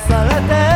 されて